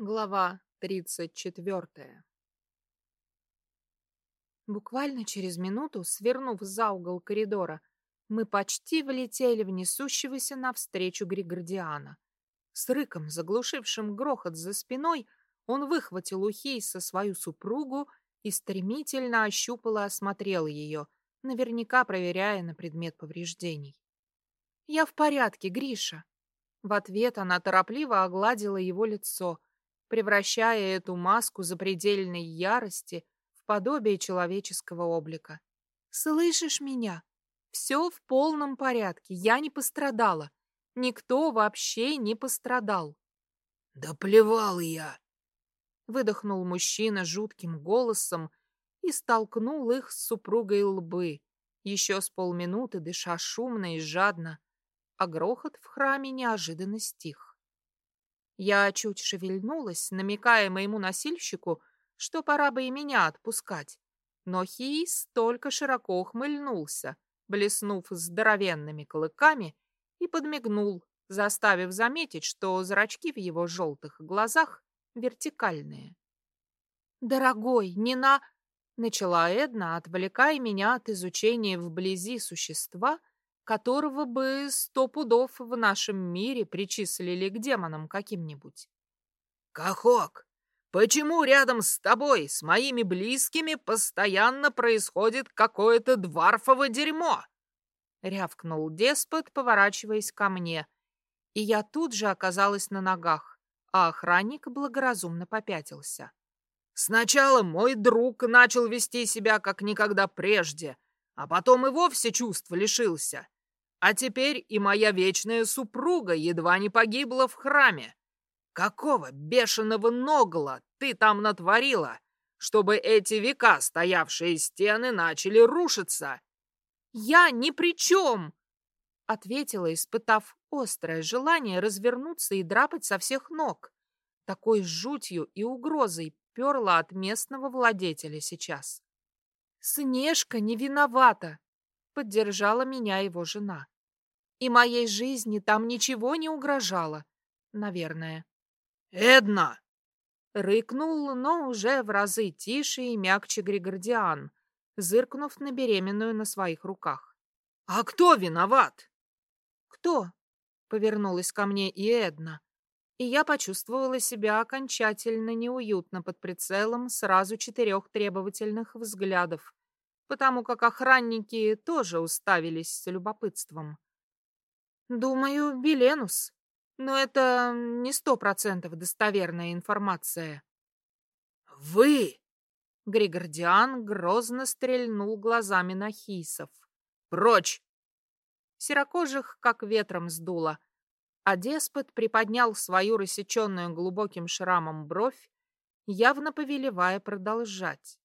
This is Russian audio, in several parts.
Глава тридцать четвертая Буквально через минуту, свернув за угол коридора, мы почти влетели в несущегося навстречу Григордиана. С рыком, заглушившим грохот за спиной, он выхватил у Хейса свою супругу и стремительно ощупал и осмотрел ее, наверняка проверяя на предмет повреждений. «Я в порядке, Гриша!» В ответ она торопливо огладила его лицо — превращая эту маску запредельной ярости в подобие человеческого облика. «Слышишь меня? Все в полном порядке, я не пострадала. Никто вообще не пострадал». «Да плевал я!» Выдохнул мужчина жутким голосом и столкнул их с супругой лбы, еще с полминуты дыша шумно и жадно, а грохот в храме неожиданно стих. Я чуть шевельнулась, намекая моему носильщику, что пора бы и меня отпускать. Но Хиис только широко ухмыльнулся, блеснув здоровенными клыками, и подмигнул, заставив заметить, что зрачки в его желтых глазах вертикальные. «Дорогой, не на...» — начала Эдна, отвлекая меня от изучения вблизи существа, которого бы сто пудов в нашем мире причислили к демонам каким-нибудь. «Кахок, почему рядом с тобой, с моими близкими, постоянно происходит какое-то дварфово дерьмо?» Рявкнул деспот, поворачиваясь ко мне, и я тут же оказалась на ногах, а охранник благоразумно попятился. «Сначала мой друг начал вести себя как никогда прежде, а потом и вовсе чувств лишился. А теперь и моя вечная супруга едва не погибла в храме. Какого бешеного ногла ты там натворила, чтобы эти века стоявшие стены начали рушиться? Я ни при чем! Ответила, испытав острое желание развернуться и драпать со всех ног. Такой жутью и угрозой перла от местного владетеля сейчас. Снежка не виновата, поддержала меня его жена. И моей жизни там ничего не угрожало, наверное. «Эдна!» Рыкнул, но уже в разы тише и мягче Григордиан, зыркнув на беременную на своих руках. «А кто виноват?» «Кто?» — повернулась ко мне и Эдна, и я почувствовала себя окончательно неуютно под прицелом сразу четырех требовательных взглядов, потому как охранники тоже уставились с любопытством. Думаю, Беленус. Но это не сто процентов достоверная информация. Вы! Григордиан грозно стрельнул глазами на хисов. Прочь! Серокожих как ветром сдуло, а деспот приподнял свою рассеченную глубоким шрамом бровь, явно повелевая продолжать.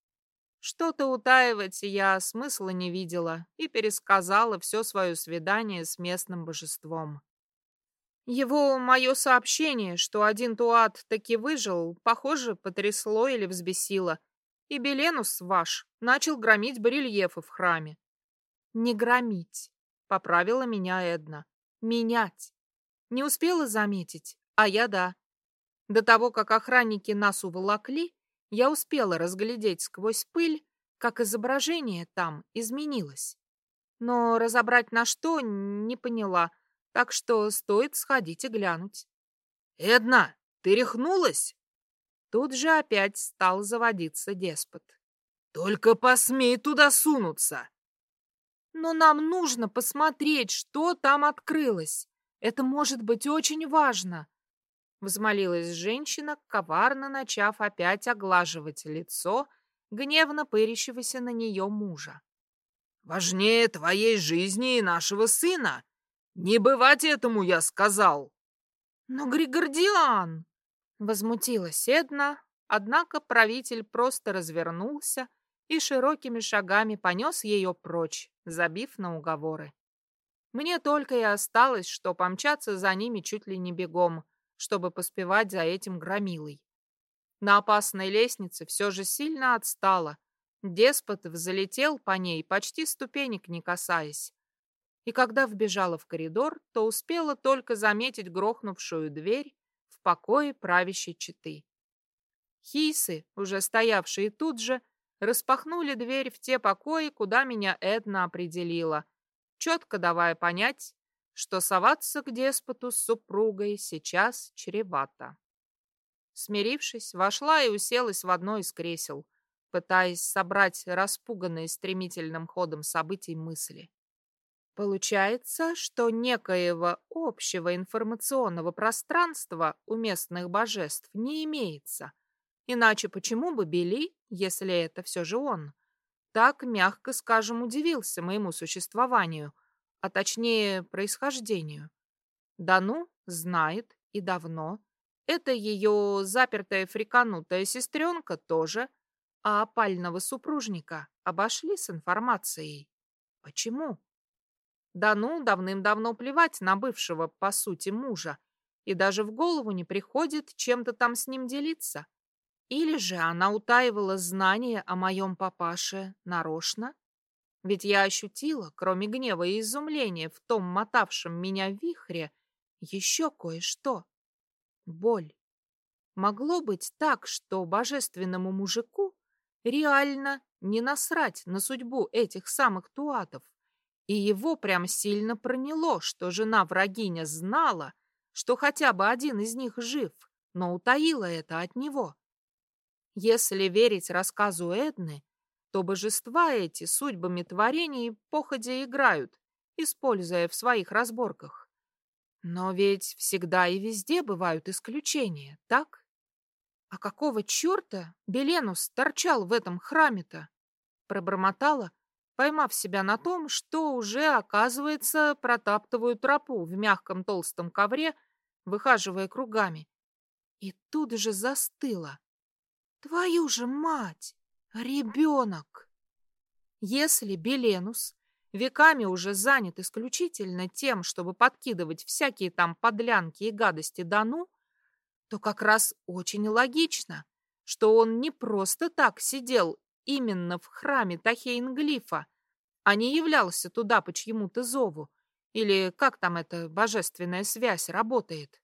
Что-то утаивать я смысла не видела и пересказала все свое свидание с местным божеством. Его мое сообщение, что один туат таки выжил, похоже, потрясло или взбесило, и Беленус ваш начал громить барельефы в храме. «Не громить», — поправила меня Эдна. «Менять. Не успела заметить, а я да. До того, как охранники нас уволокли, я успела разглядеть сквозь пыль, как изображение там изменилось. Но разобрать на что не поняла, так что стоит сходить и глянуть. «Эдна, ты рехнулась?» Тут же опять стал заводиться деспот. «Только посмей туда сунуться!» «Но нам нужно посмотреть, что там открылось. Это может быть очень важно. Взмолилась женщина, коварно начав опять оглаживать лицо гневно пырящегося на нее мужа. «Важнее твоей жизни и нашего сына! Не бывать этому, я сказал!» «Но Григордиан!» — возмутилась Эдна, однако правитель просто развернулся и широкими шагами понес ее прочь, забив на уговоры. Мне только и осталось, что помчаться за ними чуть ли не бегом, чтобы поспевать за этим громилой. На опасной лестнице все же сильно отстала. Деспот взлетел по ней, почти ступенек не касаясь. И когда вбежала в коридор, то успела только заметить грохнувшую дверь в покое правящей четы. Хисы, уже стоявшие тут же, распахнули дверь в те покои, куда меня Эдна определила, четко давая понять, что соваться к деспоту с супругой сейчас чревато. Смирившись, вошла и уселась в одно из кресел, пытаясь собрать распуганные стремительным ходом событий мысли. Получается, что некоего общего информационного пространства у местных божеств не имеется. Иначе почему бы Бели, если это все же он, так, мягко скажем, удивился моему существованию, а точнее происхождению? Да ну, знает и давно. Это ее запертая фриканутая сестренка тоже, а опального супружника обошли с информацией. Почему? Да ну, давным-давно плевать на бывшего, по сути, мужа, и даже в голову не приходит чем-то там с ним делиться. Или же она утаивала знания о моем папаше нарочно? Ведь я ощутила, кроме гнева и изумления, в том мотавшем меня вихре, еще кое-что. Боль. Могло быть так, что божественному мужику реально не насрать на судьбу этих самых туатов. И его прям сильно проняло, что жена-врагиня знала, что хотя бы один из них жив, но утаила это от него. Если верить рассказу Эдны, то божества эти судьбами творений походя играют, используя в своих разборках. Но ведь всегда и везде бывают исключения, так? А какого черта Беленус торчал в этом храме-то? Пробормотала, поймав себя на том, что уже, оказывается, протаптываю тропу в мягком толстом ковре, выхаживая кругами. И тут же застыла. Твою же мать! Ребенок! Если Беленус веками уже занят исключительно тем, чтобы подкидывать всякие там подлянки и гадости Дану, то как раз очень логично, что он не просто так сидел именно в храме Тахейнглифа, а не являлся туда по чьему-то зову, или как там эта божественная связь работает.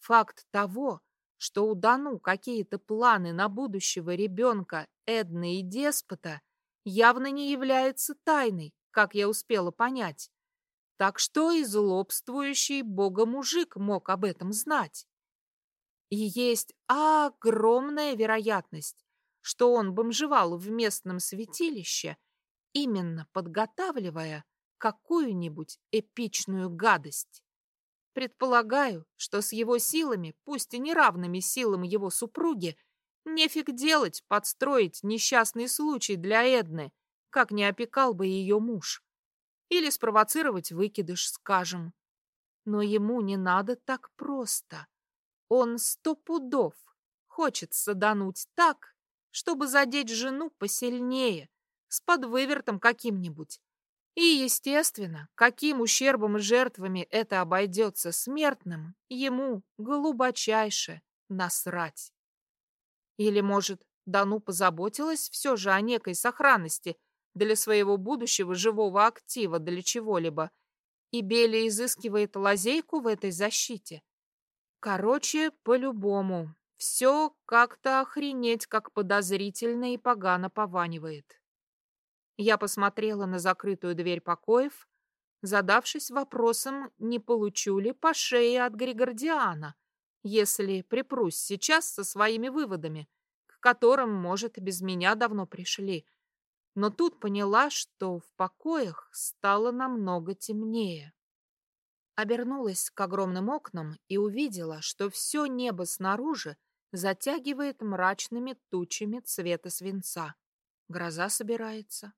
Факт того, что у Дану какие-то планы на будущего ребенка Эдны и Деспота, явно не является тайной, как я успела понять. Так что и злобствующий бога-мужик мог об этом знать. И есть огромная вероятность, что он бомжевал в местном святилище, именно подготавливая какую-нибудь эпичную гадость. Предполагаю, что с его силами, пусть и неравными силам его супруги, нефиг делать подстроить несчастный случай для Эдны, как не опекал бы ее муж. Или спровоцировать выкидыш, скажем. Но ему не надо так просто. Он сто пудов хочет садануть так, чтобы задеть жену посильнее, с подвывертом каким-нибудь. И, естественно, каким ущербом и жертвами это обойдется смертным, ему глубочайше насрать. Или, может, Дану позаботилась все же о некой сохранности для своего будущего живого актива для чего-либо, и Бели изыскивает лазейку в этой защите. Короче, по-любому, все как-то охренеть, как подозрительно и погано пованивает. Я посмотрела на закрытую дверь покоев, задавшись вопросом, не получу ли по шее от Григордиана, если припрусь сейчас со своими выводами, к которым, может, без меня давно пришли. Но тут поняла, что в покоях стало намного темнее. Обернулась к огромным окнам и увидела, что все небо снаружи затягивает мрачными тучами цвета свинца. Гроза собирается.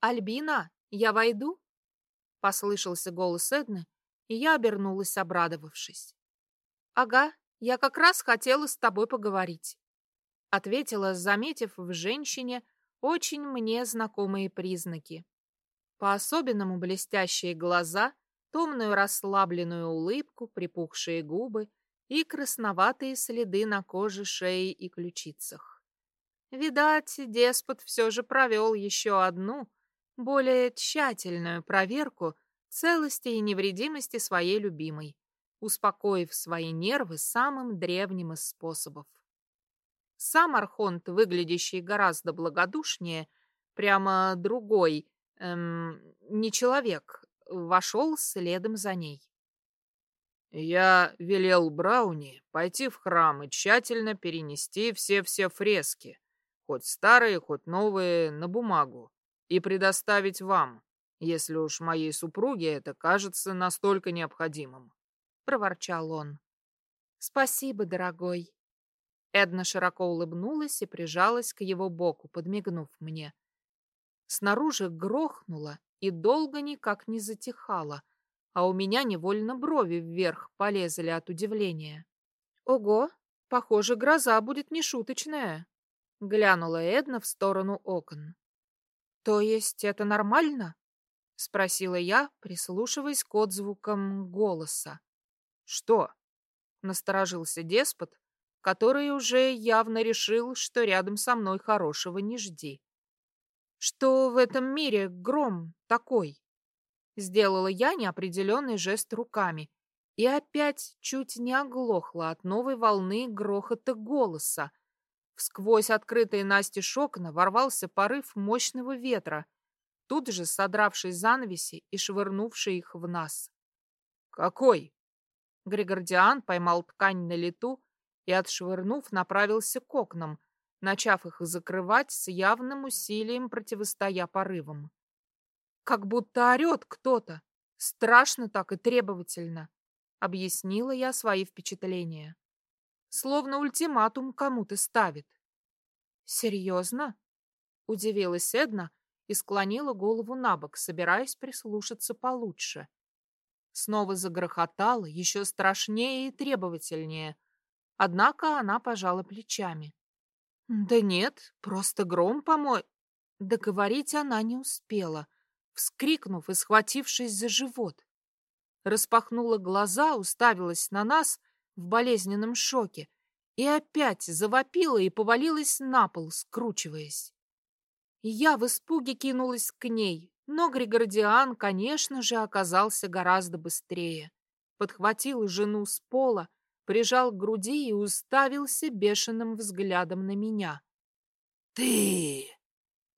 «Альбина, я войду?» — послышался голос Эдны, и я обернулась, обрадовавшись. «Ага, я как раз хотела с тобой поговорить», — ответила, заметив в женщине очень мне знакомые признаки. По-особенному блестящие глаза, томную расслабленную улыбку, припухшие губы — и красноватые следы на коже, шее и ключицах. Видать, деспот все же провел еще одну, более тщательную проверку целости и невредимости своей любимой, успокоив свои нервы самым древним из способов. Сам Архонт, выглядящий гораздо благодушнее, прямо другой, эм, не человек, вошел следом за ней. Я велел Брауни пойти в храм и тщательно перенести все-все фрески, хоть старые, хоть новые, на бумагу, и предоставить вам, если уж моей супруге это кажется настолько необходимым. Проворчал он. Спасибо, дорогой. Эдна широко улыбнулась и прижалась к его боку, подмигнув мне. Снаружи грохнуло и долго никак не затихало, а у меня невольно брови вверх полезли от удивления. «Ого, похоже, гроза будет нешуточная», — глянула Эдна в сторону окон. «То есть это нормально?» — спросила я, прислушиваясь к отзвукам голоса. «Что?» — насторожился деспот, который уже явно решил, что рядом со мной хорошего не жди. «Что в этом мире гром такой?» Сделала я неопределенный жест руками и опять чуть не оглохла от новой волны грохота голоса. Всквозь открытые Насти окна ворвался порыв мощного ветра, тут же содравший занавеси и швырнувший их в нас. «Какой?» Григордиан поймал ткань на лету и, отшвырнув, направился к окнам, начав их закрывать с явным усилием противостоя порывам. Как будто орет кто-то. Страшно так и требовательно. Объяснила я свои впечатления. Словно ультиматум кому-то ставит. Серьезно? Удивилась Эдна и склонила голову на бок, собираясь прислушаться получше. Снова загрохотала, еще страшнее и требовательнее. Однако она пожала плечами. «Да нет, просто гром, по-моему...» Договорить она не успела — вскрикнув и схватившись за живот. Распахнула глаза, уставилась на нас в болезненном шоке и опять завопила и повалилась на пол, скручиваясь. Я в испуге кинулась к ней, но Григордиан, конечно же, оказался гораздо быстрее. Подхватил жену с пола, прижал к груди и уставился бешеным взглядом на меня. «Ты!»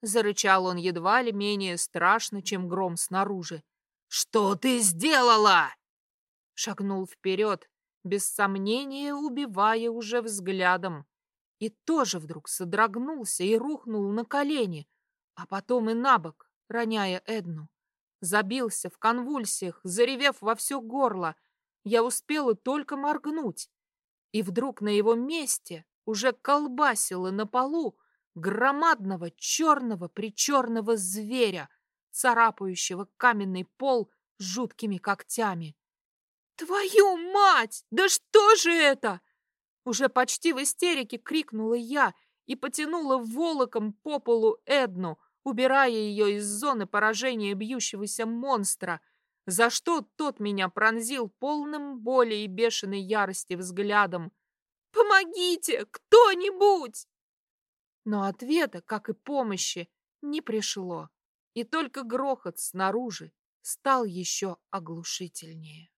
Зарычал он едва ли менее страшно, чем гром снаружи. «Что ты сделала?» Шагнул вперед, без сомнения убивая уже взглядом. И тоже вдруг содрогнулся и рухнул на колени, а потом и на бок, роняя Эдну. Забился в конвульсиях, заревев во все горло. Я успела только моргнуть. И вдруг на его месте уже колбасило на полу громадного черного-причерного зверя, царапающего каменный пол жуткими когтями. «Твою мать! Да что же это?» Уже почти в истерике крикнула я и потянула волоком по полу Эдну, убирая ее из зоны поражения бьющегося монстра, за что тот меня пронзил полным боли и бешеной ярости взглядом. «Помогите! Кто-нибудь!» Но ответа, как и помощи, не пришло, и только грохот снаружи стал еще оглушительнее.